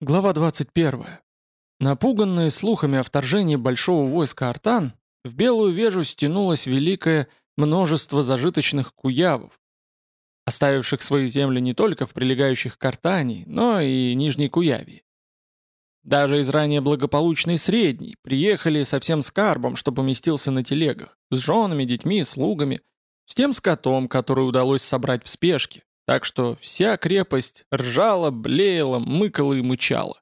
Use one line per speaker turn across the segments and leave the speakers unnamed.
Глава 21. Напуганные слухами о вторжении большого войска Артан, в Белую Вежу стянулось великое множество зажиточных куявов, оставивших свои земли не только в прилегающих к Артании, но и Нижней Куявии. Даже из ранее благополучной Средней приехали со всем скарбом, что поместился на телегах, с женами, детьми, слугами, с тем скотом, который удалось собрать в спешке, так что вся крепость ржала, блеяла, мыкала и мычала.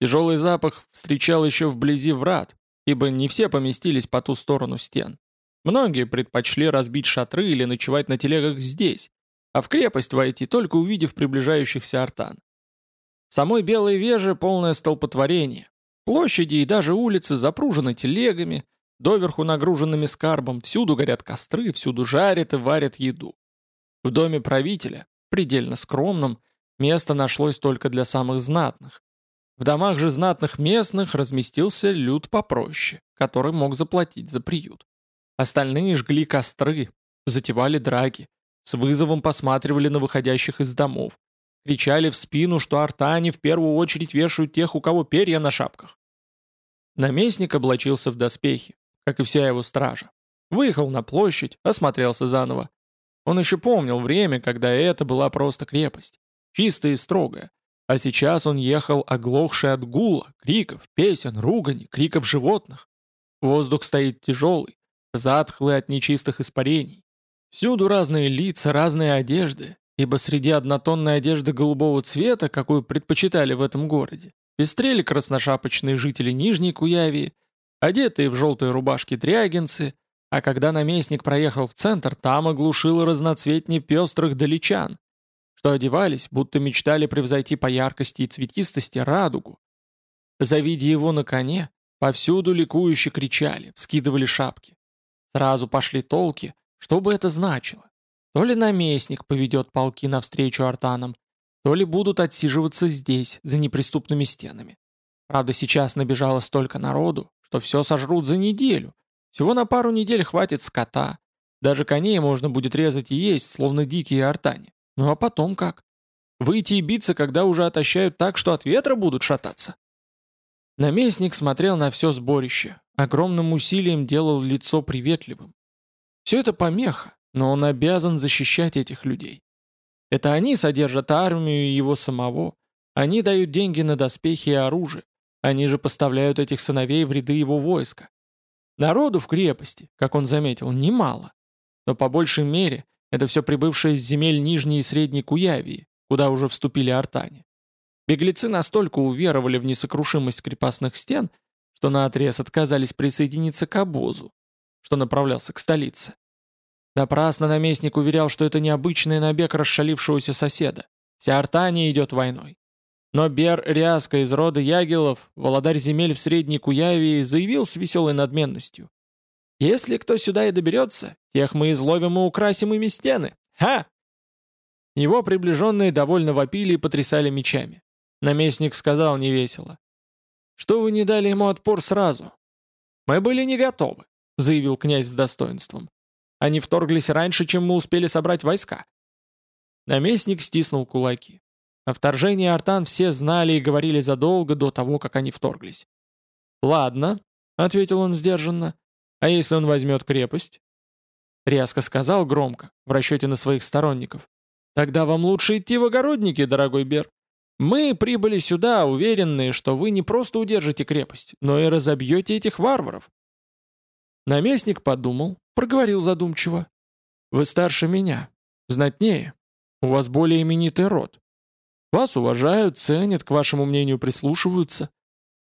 Тяжелый запах встречал еще вблизи врат, ибо не все поместились по ту сторону стен. Многие предпочли разбить шатры или ночевать на телегах здесь, а в крепость войти, только увидев приближающихся артан. Самой Белой Веже полное столпотворение. Площади и даже улицы запружены телегами, доверху нагруженными скарбом, всюду горят костры, всюду жарят и варят еду. В доме правителя, предельно скромном, место нашлось только для самых знатных. В домах же знатных местных разместился люд попроще, который мог заплатить за приют. Остальные жгли костры, затевали драки, с вызовом посматривали на выходящих из домов, кричали в спину, что артане в первую очередь вешают тех, у кого перья на шапках. Наместник облачился в доспехи, как и вся его стража. Выехал на площадь, осмотрелся заново. Он еще помнил время, когда это была просто крепость, чистая и строгая. А сейчас он ехал оглохший от гула, криков, песен, ругани, криков животных. Воздух стоит тяжелый, затхлый от нечистых испарений. Всюду разные лица, разные одежды, ибо среди однотонной одежды голубого цвета, какую предпочитали в этом городе, пестрели красношапочные жители Нижней Куявии, одетые в желтые рубашки дрягинцы, а когда наместник проехал в центр, там оглушило разноцветней пестрых далечан, что одевались, будто мечтали превзойти по яркости и цветистости радугу. Завидя его на коне, повсюду ликующе кричали, вскидывали шапки. Сразу пошли толки, что бы это значило. То ли наместник поведет полки навстречу артанам, то ли будут отсиживаться здесь, за неприступными стенами. Правда, сейчас набежало столько народу, что все сожрут за неделю, всего на пару недель хватит скота. Даже коней можно будет резать и есть, словно дикие артани. Ну а потом как? Выйти и биться, когда уже отощают так, что от ветра будут шататься? Наместник смотрел на все сборище, огромным усилием делал лицо приветливым. Все это помеха, но он обязан защищать этих людей. Это они содержат армию и его самого. Они дают деньги на доспехи и оружие. Они же поставляют этих сыновей в ряды его войска. Народу в крепости, как он заметил, немало. Но по большей мере это все прибывшие из земель Нижней и Средней Куявии, куда уже вступили артане. Беглецы настолько уверовали в несокрушимость крепостных стен, что наотрез отказались присоединиться к обозу, что направлялся к столице. Напрасно наместник уверял, что это необычный набег расшалившегося соседа. Вся Артания идет войной. Но Бер Ряска из рода Ягелов, володарь земель в Средней Куявии, заявил с веселой надменностью. «Если кто сюда и доберется, тех мы изловим и украсим ими стены. Ха!» Его приближенные довольно вопили и потрясали мечами. Наместник сказал невесело. «Что вы не дали ему отпор сразу?» «Мы были не готовы», — заявил князь с достоинством. «Они вторглись раньше, чем мы успели собрать войска». Наместник стиснул кулаки. О вторжении артан все знали и говорили задолго до того, как они вторглись. «Ладно», — ответил он сдержанно, — «а если он возьмет крепость?» Резко сказал громко, в расчете на своих сторонников. «Тогда вам лучше идти в огородники, дорогой Бер. Мы прибыли сюда, уверенные, что вы не просто удержите крепость, но и разобьете этих варваров». Наместник подумал, проговорил задумчиво. «Вы старше меня, знатнее, у вас более именитый род. Вас уважают, ценят, к вашему мнению прислушиваются.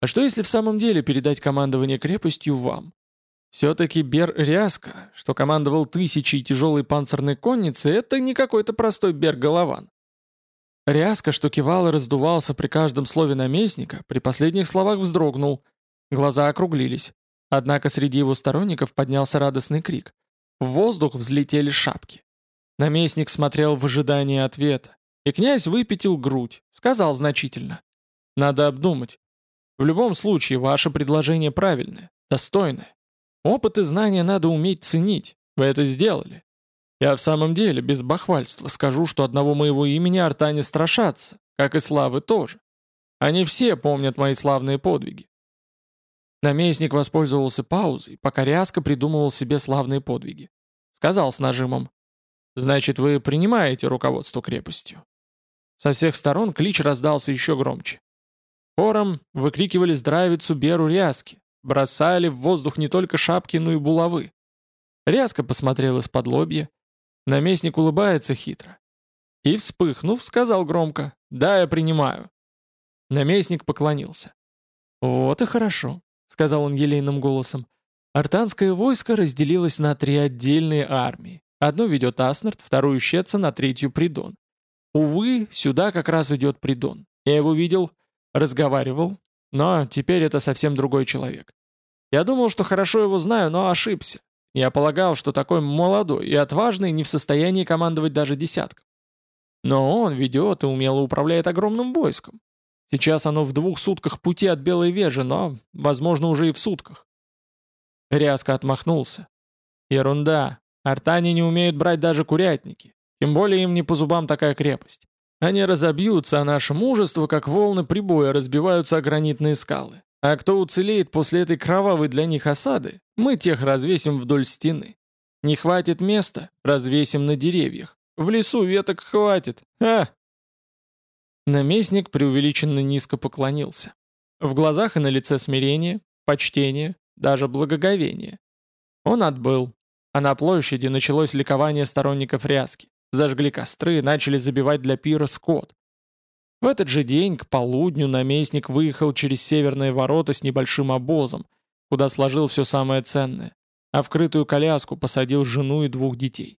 А что если в самом деле передать командование крепостью вам? Все-таки Бер Ряска, что командовал тысячей тяжелой панцирной конницы, это не какой-то простой Бер-голован. Ряска, что кивал и раздувался при каждом слове наместника, при последних словах вздрогнул. Глаза округлились. Однако среди его сторонников поднялся радостный крик. В воздух взлетели шапки. Наместник смотрел в ожидании ответа. И князь выпятил грудь, сказал значительно. «Надо обдумать. В любом случае, ваше предложение правильное, достойное. Опыт и знания надо уметь ценить. Вы это сделали. Я в самом деле, без бахвальства, скажу, что одного моего имени артане страшатся, как и славы тоже. Они все помнят мои славные подвиги. Наместник воспользовался паузой, пока Ряска придумывал себе славные подвиги. Сказал с нажимом. «Значит, вы принимаете руководство крепостью?» Со всех сторон клич раздался еще громче. Хором выкрикивали здравицу Беру Ряски, бросали в воздух не только шапки, но и булавы. Ряска посмотрел из-под лобья. Наместник улыбается хитро. И, вспыхнув, сказал громко «Да, я принимаю». Наместник поклонился. «Вот и хорошо», — сказал он елейным голосом. «Артанское войско разделилось на три отдельные армии. Одну ведет Аснард, вторую Щецин, а третью Придон. Увы, сюда как раз идет Придон. Я его видел, разговаривал, но теперь это совсем другой человек. Я думал, что хорошо его знаю, но ошибся. Я полагал, что такой молодой и отважный не в состоянии командовать даже десятком. Но он ведет и умело управляет огромным войском. Сейчас оно в двух сутках пути от Белой Вежи, но, возможно, уже и в сутках. Рязко отмахнулся. Ерунда. Артане не умеют брать даже курятники. Тем более им не по зубам такая крепость. Они разобьются, а наше мужество, как волны прибоя, разбиваются о гранитные скалы. А кто уцелеет после этой кровавой для них осады, мы тех развесим вдоль стены. Не хватит места, развесим на деревьях. В лесу веток хватит. А! Наместник преувеличенно низко поклонился. В глазах и на лице смирение, почтение, даже благоговение. Он отбыл, а на площади началось ликование сторонников ряски. Зажгли костры, начали забивать для пира скот. В этот же день, к полудню, наместник выехал через северные ворота с небольшим обозом, куда сложил все самое ценное, а в крытую коляску посадил жену и двух детей.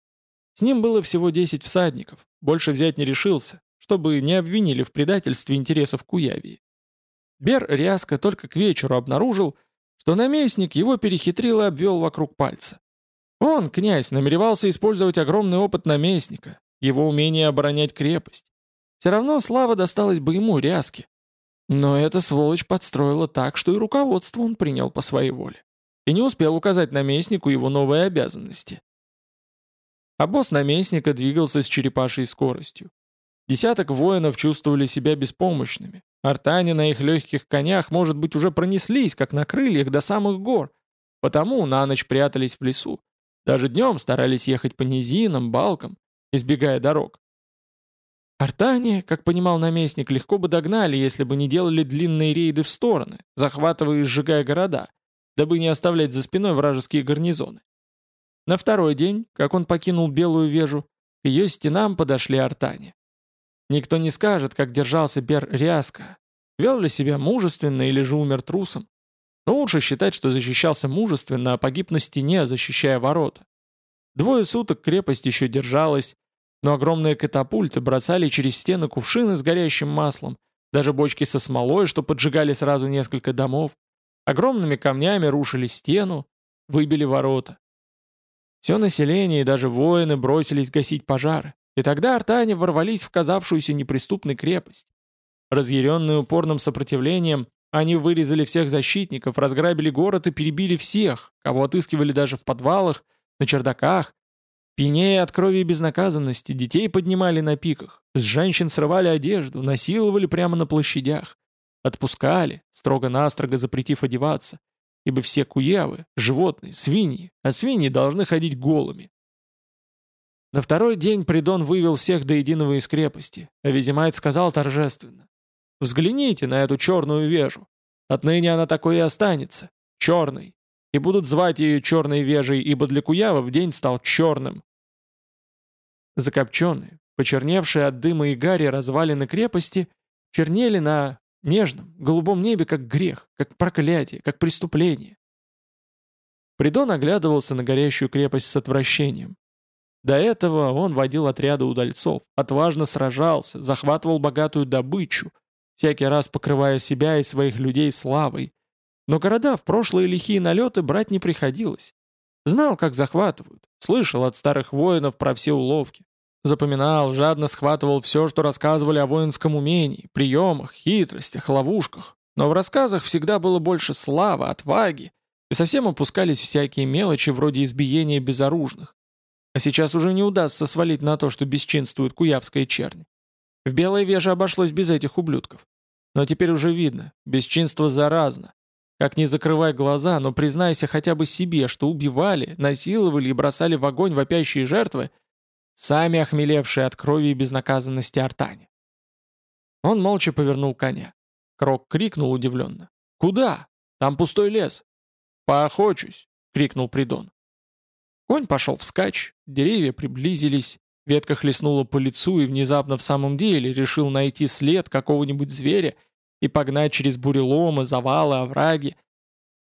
С ним было всего 10 всадников, больше взять не решился, чтобы не обвинили в предательстве интересов Куявии. Бер Ряска только к вечеру обнаружил, что наместник его перехитрил и обвел вокруг пальца. Он, князь, намеревался использовать огромный опыт наместника, его умение оборонять крепость. Все равно слава досталась бы ему, Ряске. Но эта сволочь подстроила так, что и руководство он принял по своей воле. И не успел указать наместнику его новые обязанности. А босс наместника двигался с черепашей скоростью. Десяток воинов чувствовали себя беспомощными. Артане на их легких конях, может быть, уже пронеслись, как на крыльях, до самых гор. Потому на ночь прятались в лесу. Даже днем старались ехать по низинам, балкам, избегая дорог. Артане, как понимал наместник, легко бы догнали, если бы не делали длинные рейды в стороны, захватывая и сжигая города, дабы не оставлять за спиной вражеские гарнизоны. На второй день, как он покинул Белую Вежу, к ее стенам подошли артане. Никто не скажет, как держался Бер Ряска, вел ли себя мужественно или же умер трусом. Лучше считать, что защищался мужественно, а погиб на стене, защищая ворота. Двое суток крепость еще держалась, но огромные катапульты бросали через стены кувшины с горящим маслом, даже бочки со смолой, что поджигали сразу несколько домов. Огромными камнями рушили стену, выбили ворота. Все население и даже воины бросились гасить пожары. И тогда артане ворвались в казавшуюся неприступной крепость. Разъяренные упорным сопротивлением, они вырезали всех защитников, разграбили город и перебили всех, кого отыскивали даже в подвалах, на чердаках. Пьянее от крови и безнаказанности, детей поднимали на пиках, с женщин срывали одежду, насиловали прямо на площадях. Отпускали, строго-настрого запретив одеваться, ибо все куявы — животные, свиньи, а свиньи должны ходить голыми. На второй день Придон вывел всех до единого из крепости, а Визимайт сказал торжественно. «Взгляните на эту черную вежу. Отныне она такой и останется. Черной. И будут звать ее черной вежей, ибо для Куявов день стал черным». Закопченные, почерневшие от дыма и гари развалины крепости чернели на нежном, голубом небе как грех, как проклятие, как преступление. Придон оглядывался на горящую крепость с отвращением. До этого он водил отряды удальцов, отважно сражался, захватывал богатую добычу, всякий раз покрывая себя и своих людей славой. Но города в прошлые лихие налеты брать не приходилось. Знал, как захватывают, слышал от старых воинов про все уловки. Запоминал, жадно схватывал все, что рассказывали о воинском умении, приемах, хитростях, ловушках. Но в рассказах всегда было больше славы, отваги, и совсем опускались всякие мелочи вроде избиения безоружных. А сейчас уже не удастся свалить на то, что бесчинствует куявская чернь. В Белой Веже обошлось без этих ублюдков. Но теперь уже видно, бесчинство заразно. Как не закрывай глаза, но признайся хотя бы себе, что убивали, насиловали и бросали в огонь вопящие жертвы, сами охмелевшие от крови и безнаказанности артане. Он молча повернул коня. Крок крикнул удивленно. «Куда? Там пустой лес». «Поохочусь!» — крикнул Придон. Конь пошел вскачь, деревья приблизились, ветка хлестнула по лицу и внезапно в самом деле решил найти след какого-нибудь зверя и погнать через буреломы, завалы, овраги.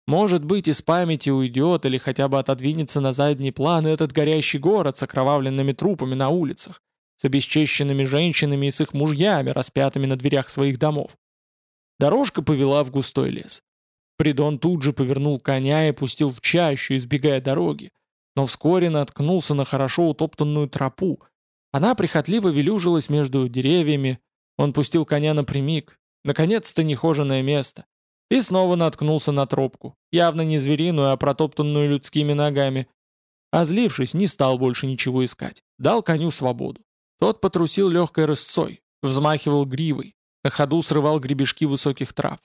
Может быть, из памяти уйдет или хотя бы отодвинется на задний план этот горящий город с окровавленными трупами на улицах, с обесчещенными женщинами и с их мужьями, распятыми на дверях своих домов. Дорожка повела в густой лес. Придон тут же повернул коня и пустил в чащу, избегая дороги но вскоре наткнулся на хорошо утоптанную тропу. Она прихотливо велюжилась между деревьями, он пустил коня напрямик, наконец-то нехоженное место, и снова наткнулся на тропку, явно не звериную, а протоптанную людскими ногами. Озлившись, не стал больше ничего искать, дал коню свободу. Тот потрусил легкой рысцой, взмахивал гривой, на ходу срывал гребешки высоких трав.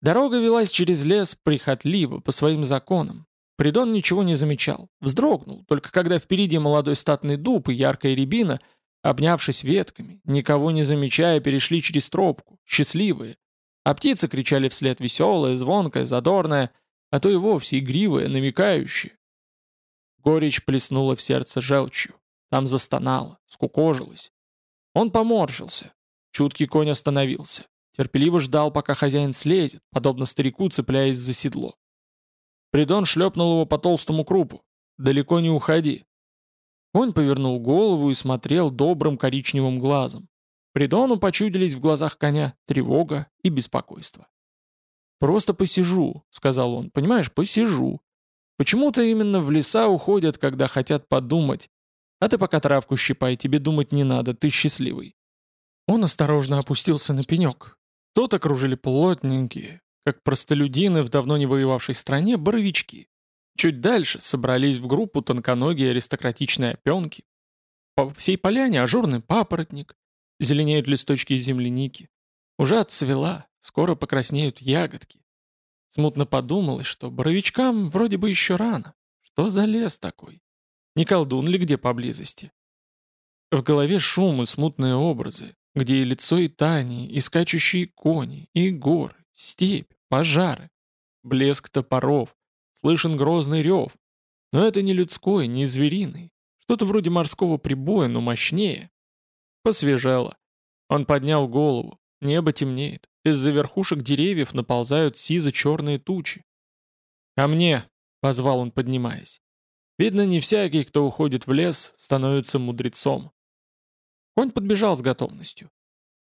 Дорога велась через лес прихотливо, по своим законам, Придон ничего не замечал, вздрогнул, только когда впереди молодой статный дуб и яркая рябина, обнявшись ветками, никого не замечая, перешли через тропку, счастливые. А птицы кричали вслед веселая, звонкая, задорная, а то и вовсе игривая, намекающая. Горечь плеснула в сердце желчью. Там застонало, скукожилось. Он поморщился. Чуткий конь остановился. Терпеливо ждал, пока хозяин слезет, подобно старику, цепляясь за седло. Придон шлепнул его по толстому крупу. «Далеко не уходи». Конь повернул голову и смотрел добрым коричневым глазом. Придону почудились в глазах коня тревога и беспокойство. «Просто посижу», — сказал он, — «понимаешь, посижу. Почему-то именно в леса уходят, когда хотят подумать. А ты пока травку щипай, тебе думать не надо, ты счастливый». Он осторожно опустился на пенек. Тот окружили плотненькие, как простолюдины в давно не воевавшей стране, боровички. Чуть дальше собрались в группу тонконогие аристократичные опенки. По всей поляне ажурный папоротник, зеленеют листочки земляники. Уже отцвела, скоро покраснеют ягодки. Смутно подумалось, что боровичкам вроде бы еще рано. Что за лес такой? Не колдун ли где поблизости? В голове шум и смутные образы, где и лицо и Тани, и скачущие кони, и горы, Степь, пожары, блеск топоров, слышен грозный рев. Но это не людской, не звериный. Что-то вроде морского прибоя, но мощнее. Посвежело. Он поднял голову. Небо темнеет. Из-за верхушек деревьев наползают сизо-черные тучи. «Ко мне!» — позвал он, поднимаясь. Видно, не всякий, кто уходит в лес, становится мудрецом. Конь подбежал с готовностью.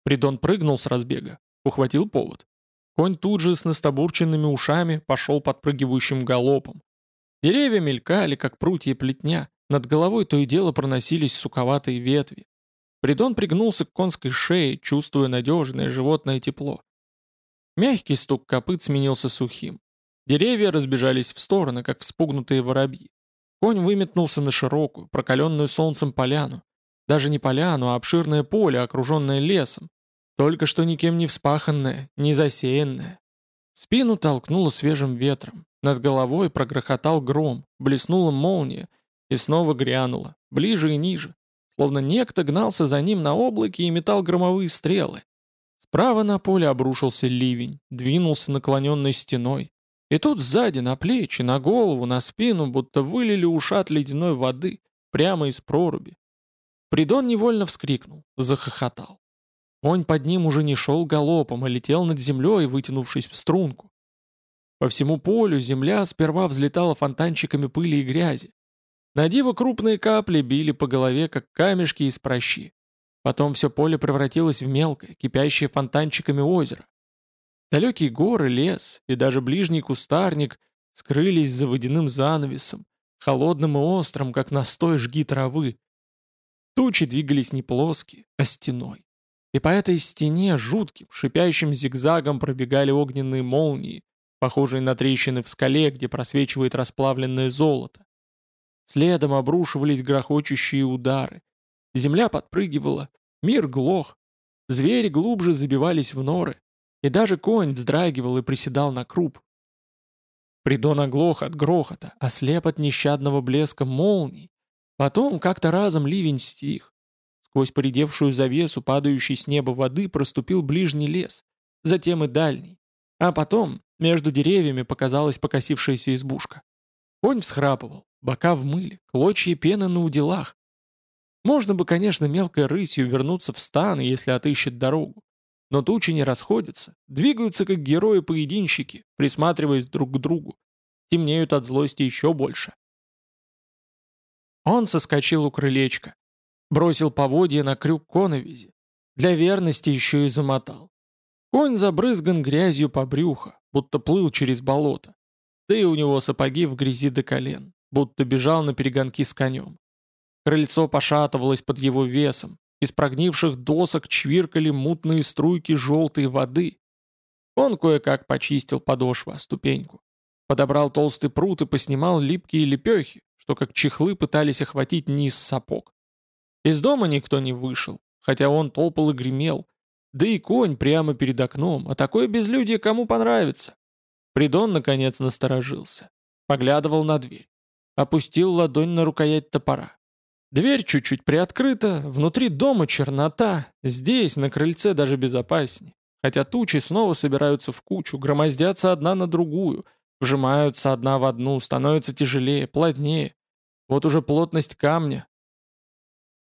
Придон прыгнул с разбега, ухватил повод. Конь тут же с настобурченными ушами пошел подпрыгивающим галопом. Деревья мелькали, как прутья плетня, над головой то и дело проносились суковатые ветви. Придон пригнулся к конской шее, чувствуя надежное животное тепло. Мягкий стук копыт сменился сухим. Деревья разбежались в стороны, как вспугнутые воробьи. Конь выметнулся на широкую, прокаленную солнцем поляну. Даже не поляну, а обширное поле, окруженное лесом, только что никем не вспаханное, не засеянное. Спину толкнуло свежим ветром. Над головой прогрохотал гром, блеснула молния и снова грянула, ближе и ниже, словно некто гнался за ним на облаке и метал громовые стрелы. Справа на поле обрушился ливень, двинулся наклоненной стеной. И тут сзади, на плечи, на голову, на спину, будто вылили ушат ледяной воды, прямо из проруби. Придон невольно вскрикнул, захохотал. Конь под ним уже не шел галопом, а летел над землей, вытянувшись в струнку. По всему полю земля сперва взлетала фонтанчиками пыли и грязи. На диво крупные капли били по голове, как камешки из прощи. Потом все поле превратилось в мелкое, кипящее фонтанчиками озеро. Далекие горы, лес и даже ближний кустарник скрылись за водяным занавесом, холодным и острым, как настой жги травы. Тучи двигались не плоские, а стеной. И по этой стене жутким, шипящим зигзагом пробегали огненные молнии, похожие на трещины в скале, где просвечивает расплавленное золото. Следом обрушивались грохочущие удары. Земля подпрыгивала, мир глох. Звери глубже забивались в норы, и даже конь вздрагивал и приседал на круп. Придон оглох от грохота, ослеп от нещадного блеска молний. Потом как-то разом ливень стих. Сквозь поредевшую завесу, падающей с неба воды, проступил ближний лес, затем и дальний. А потом между деревьями показалась покосившаяся избушка. Конь всхрапывал, бока в мыле, клочья пены на уделах. Можно бы, конечно, мелкой рысью вернуться в стан, если отыщет дорогу. Но тучи не расходятся, двигаются как герои-поединщики, присматриваясь друг к другу. Темнеют от злости еще больше. Он соскочил у крылечка, бросил поводья на крюк коновизи. Для верности еще и замотал. Конь забрызган грязью по брюхо, будто плыл через болото. Да и у него сапоги в грязи до колен, будто бежал на перегонки с конем. Крыльцо пошатывалось под его весом, из прогнивших досок чвиркали мутные струйки желтой воды. Он кое-как почистил подошву о ступеньку. Подобрал толстый пруд и поснимал липкие лепехи, что как чехлы пытались охватить низ сапог. Из дома никто не вышел, хотя он топал и гремел. Да и конь прямо перед окном, а такое безлюдье кому понравится. Придон, наконец, насторожился. Поглядывал на дверь. Опустил ладонь на рукоять топора. Дверь чуть-чуть приоткрыта, внутри дома чернота, здесь, на крыльце, даже безопаснее. Хотя тучи снова собираются в кучу, громоздятся одна на другую, вжимаются одна в одну, становятся тяжелее, плотнее. Вот уже плотность камня.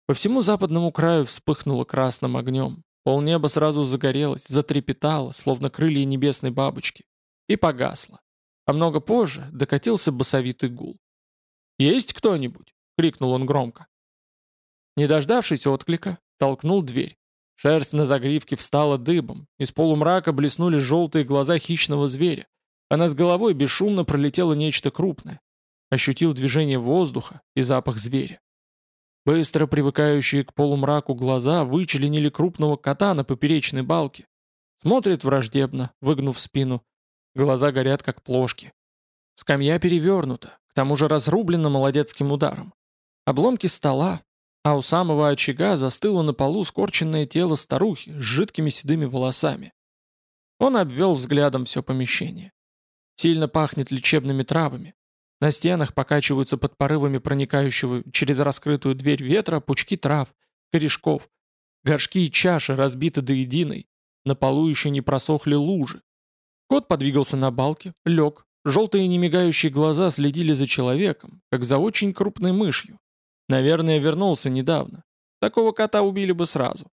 По всему западному краю вспыхнуло красным огнем. Полнеба сразу загорелось, затрепетало, словно крылья небесной бабочки, и погасло. А много позже докатился басовитый гул. «Есть кто-нибудь?» — крикнул он громко. Не дождавшись отклика, толкнул дверь. Шерсть на загривке встала дыбом, из полумрака блеснули желтые глаза хищного зверя, а над головой бесшумно пролетело нечто крупное. Ощутил движение воздуха и запах зверя. Быстро привыкающие к полумраку глаза вычленили крупного кота на поперечной балке. Смотрит враждебно, выгнув спину. Глаза горят, как плошки. Скамья перевернута, к тому же разрублена молодецким ударом. Обломки стола, а у самого очага застыло на полу скорченное тело старухи с жидкими седыми волосами. Он обвел взглядом все помещение. Сильно пахнет лечебными травами. На стенах покачиваются под порывами проникающего через раскрытую дверь ветра пучки трав, корешков. Горшки и чаши разбиты до единой. На полу еще не просохли лужи. Кот подвигался на балке, лег. Желтые немигающие глаза следили за человеком, как за очень крупной мышью. Наверное, вернулся недавно. Такого кота убили бы сразу.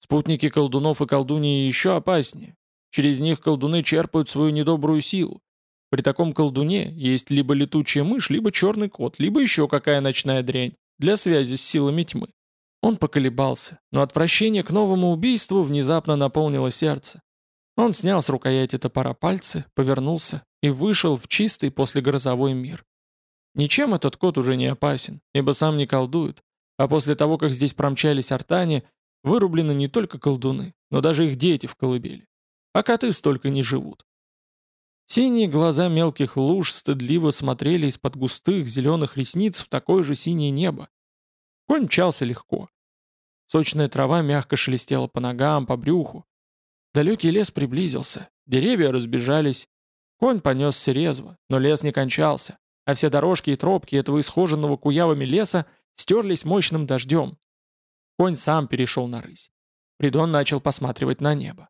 Спутники колдунов и колдуньи еще опаснее. Через них колдуны черпают свою недобрую силу. При таком колдуне есть либо летучая мышь, либо черный кот, либо еще какая ночная дрянь для связи с силами тьмы. Он поколебался, но отвращение к новому убийству внезапно наполнило сердце. Он снял с рукояти топора пальцы, повернулся и вышел в чистый послегрозовой мир. Ничем этот кот уже не опасен, ибо сам не колдует, а после того, как здесь промчались артане, вырублены не только колдуны, но даже их дети в колыбели. А коты столько не живут. Синие глаза мелких луж стыдливо смотрели из-под густых зеленых ресниц в такое же синее небо. Конь мчался легко. Сочная трава мягко шелестела по ногам, по брюху. Далекий лес приблизился, деревья разбежались. Конь понесся резво, но лес не кончался а все дорожки и тропки этого исхоженного куявами леса стерлись мощным дождем. Конь сам перешел на рысь. Придон начал посматривать на небо.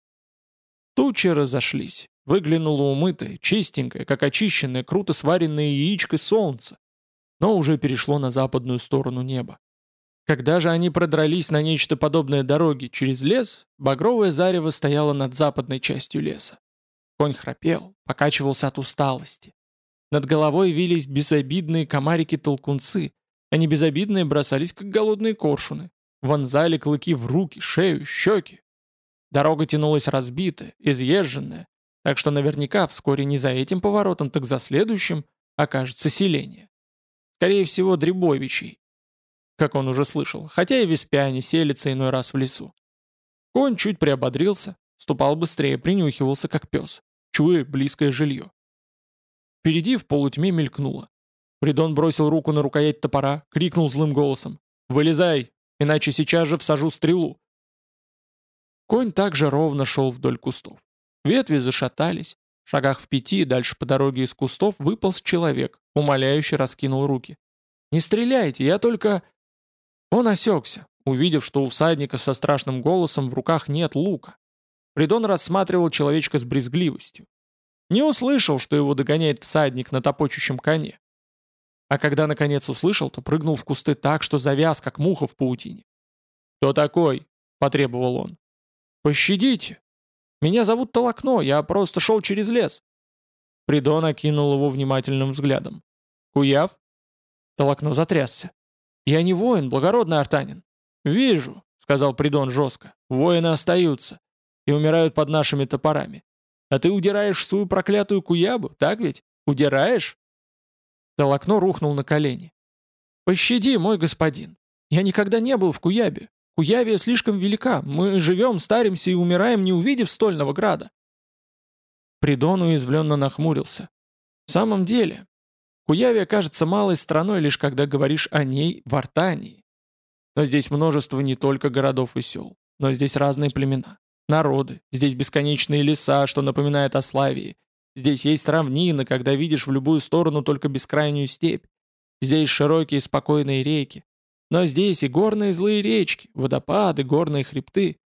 Тучи разошлись. Выглянуло умытое, чистенькое, как очищенное, круто сваренное яичко солнце, но уже перешло на западную сторону неба. Когда же они продрались на нечто подобное дороге через лес, багровое зарево стояло над западной частью леса. Конь храпел, покачивался от усталости. Над головой вились безобидные комарики-толкунцы. Они безобидные бросались, как голодные коршуны. Вонзали клыки в руки, шею, щеки. Дорога тянулась разбитая, изъезженная, так что наверняка вскоре не за этим поворотом, так за следующим окажется селение. Скорее всего, Дребовичей, как он уже слышал, хотя и веспяне селятся иной раз в лесу. Конь чуть приободрился, ступал быстрее, принюхивался, как пес, чуя близкое жилье. Впереди в полутьме мелькнуло. Придон бросил руку на рукоять топора, крикнул злым голосом. «Вылезай, иначе сейчас же всажу стрелу». Конь также ровно шел вдоль кустов. Ветви зашатались. В шагах в пяти, дальше по дороге из кустов, выполз человек, умоляюще раскинул руки. «Не стреляйте, я только...» Он осекся, увидев, что у всадника со страшным голосом в руках нет лука. Придон рассматривал человечка с брезгливостью. Не услышал, что его догоняет всадник на топочущем коне. А когда наконец услышал, то прыгнул в кусты так, что завяз, как муха в паутине. «Кто такой?» — потребовал он. «Пощадите! Меня зовут Толокно, я просто шел через лес». Придон окинул его внимательным взглядом. «Куяв?» Толокно затрясся. «Я не воин, благородный артанин». «Вижу», — сказал Придон жестко. «Воины остаются и умирают под нашими топорами. А ты удираешь свою проклятую куябу, так ведь? Удираешь?» Толокно рухнул на колени. «Пощади, мой господин. Я никогда не был в Куябе. Куявия слишком велика. Мы живем, старимся и умираем, не увидев стольного града». Придон уязвленно нахмурился. «В самом деле, Куявия кажется малой страной, лишь когда говоришь о ней в Артании. Но здесь множество не только городов и сел, но здесь разные племена, народы, здесь бесконечные леса, что напоминает о Славии, Здесь есть равнины, когда видишь в любую сторону только бескрайнюю степь. Здесь широкие спокойные реки. Но здесь и горные злые речки, водопады, горные хребты.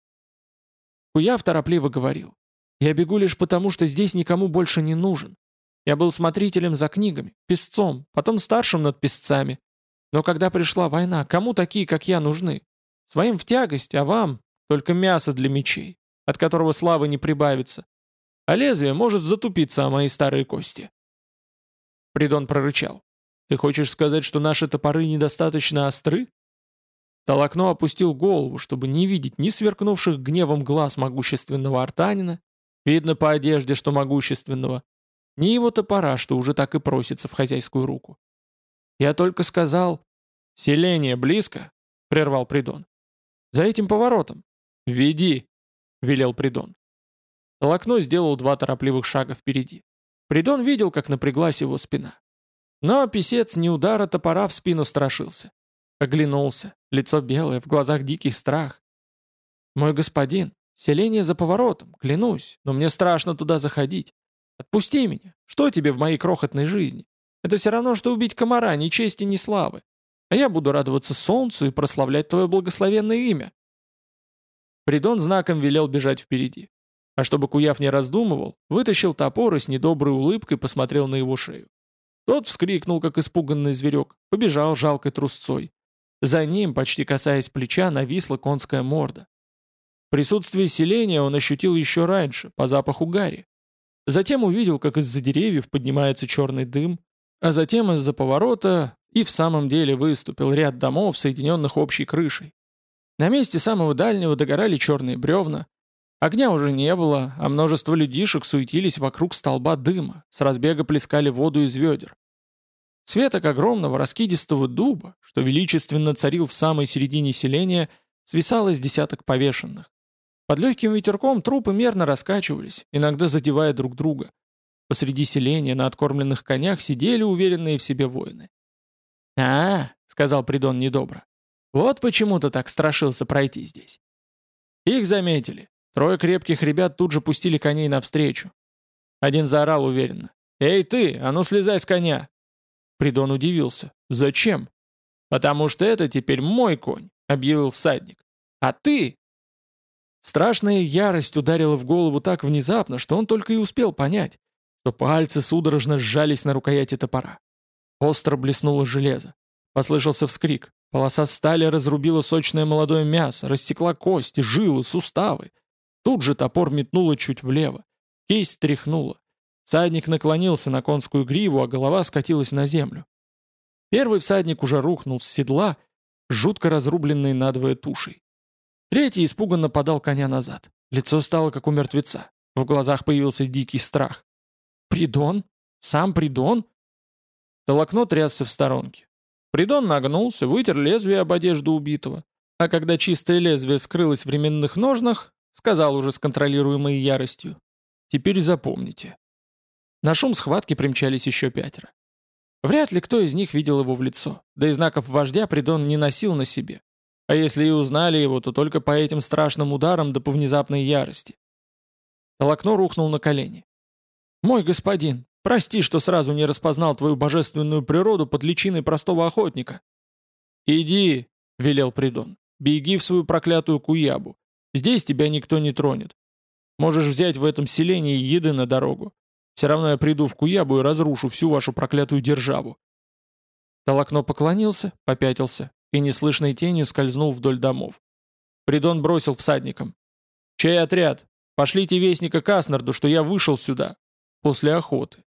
Куяв торопливо говорил. «Я бегу лишь потому, что здесь никому больше не нужен. Я был смотрителем за книгами, песцом, потом старшим над песцами. Но когда пришла война, кому такие, как я, нужны? Своим в тягость, а вам только мясо для мечей, от которого славы не прибавится а лезвие может затупиться о мои старые кости. Придон прорычал. «Ты хочешь сказать, что наши топоры недостаточно остры?» Толокно опустил голову, чтобы не видеть ни сверкнувших гневом глаз могущественного артанина, видно по одежде, что могущественного, ни его топора, что уже так и просится в хозяйскую руку. «Я только сказал...» «Селение близко?» — прервал Придон. «За этим поворотом». «Веди», — велел Придон. Толокно сделал два торопливых шага впереди. Придон видел, как напряглась его спина. Но писец не удара топора в спину страшился. Оглянулся, лицо белое, в глазах дикий страх. «Мой господин, селение за поворотом, клянусь, но мне страшно туда заходить. Отпусти меня, что тебе в моей крохотной жизни? Это все равно, что убить комара, ни чести, ни славы. А я буду радоваться солнцу и прославлять твое благословенное имя». Придон знаком велел бежать впереди. А чтобы Куяв не раздумывал, вытащил топор и с недоброй улыбкой посмотрел на его шею. Тот вскрикнул, как испуганный зверек, побежал жалкой трусцой. За ним, почти касаясь плеча, нависла конская морда. Присутствие селения он ощутил еще раньше, по запаху гари. Затем увидел, как из-за деревьев поднимается черный дым, а затем из-за поворота и в самом деле выступил ряд домов, соединенных общей крышей. На месте самого дальнего догорали черные бревна, Огня уже не было, а множество людишек суетились вокруг столба дыма, с разбега плескали воду из ведер. Светок огромного раскидистого дуба, что величественно царил в самой середине селения, свисал из десяток повешенных. Под легким ветерком трупы мерно раскачивались, иногда задевая друг друга. Посреди селения на откормленных конях сидели уверенные в себе воины. «А, -а — сказал Придон недобро, — вот почему ты так страшился пройти здесь». Их заметили, Трое крепких ребят тут же пустили коней навстречу. Один заорал уверенно. «Эй ты, а ну слезай с коня!» Придон удивился. «Зачем?» «Потому что это теперь мой конь», — объявил всадник. «А ты...» Страшная ярость ударила в голову так внезапно, что он только и успел понять, что пальцы судорожно сжались на рукояти топора. Остро блеснуло железо. Послышался вскрик. Полоса стали разрубила сочное молодое мясо, рассекла кости, жилы, суставы. Тут же топор метнуло чуть влево. Кисть тряхнула. Всадник наклонился на конскую гриву, а голова скатилась на землю. Первый всадник уже рухнул с седла, жутко разрубленный надвое тушей. Третий испуганно подал коня назад. Лицо стало как у мертвеца. В глазах появился дикий страх. «Придон? Сам Придон?» Толокно трясся в сторонке. Придон нагнулся, вытер лезвие об одежду убитого, а когда чистое лезвие скрылось в временных ножнах, Сказал уже с контролируемой яростью. Теперь запомните. На шум схватки примчались еще пятеро. Вряд ли кто из них видел его в лицо, да и знаков вождя Придон не носил на себе. А если и узнали его, то только по этим страшным ударам да по внезапной ярости. Толокно рухнул на колени. «Мой господин, прости, что сразу не распознал твою божественную природу под личиной простого охотника». «Иди», — велел Придон, — «беги в свою проклятую Куябу. Здесь тебя никто не тронет. Можешь взять в этом селении еды на дорогу. Все равно я приду в Куябу и разрушу всю вашу проклятую державу». Толокно поклонился, попятился и неслышной тенью скользнул вдоль домов. Придон бросил всадникам. «Чей отряд? Пошлите вестника Каснарду, что я вышел сюда. После охоты.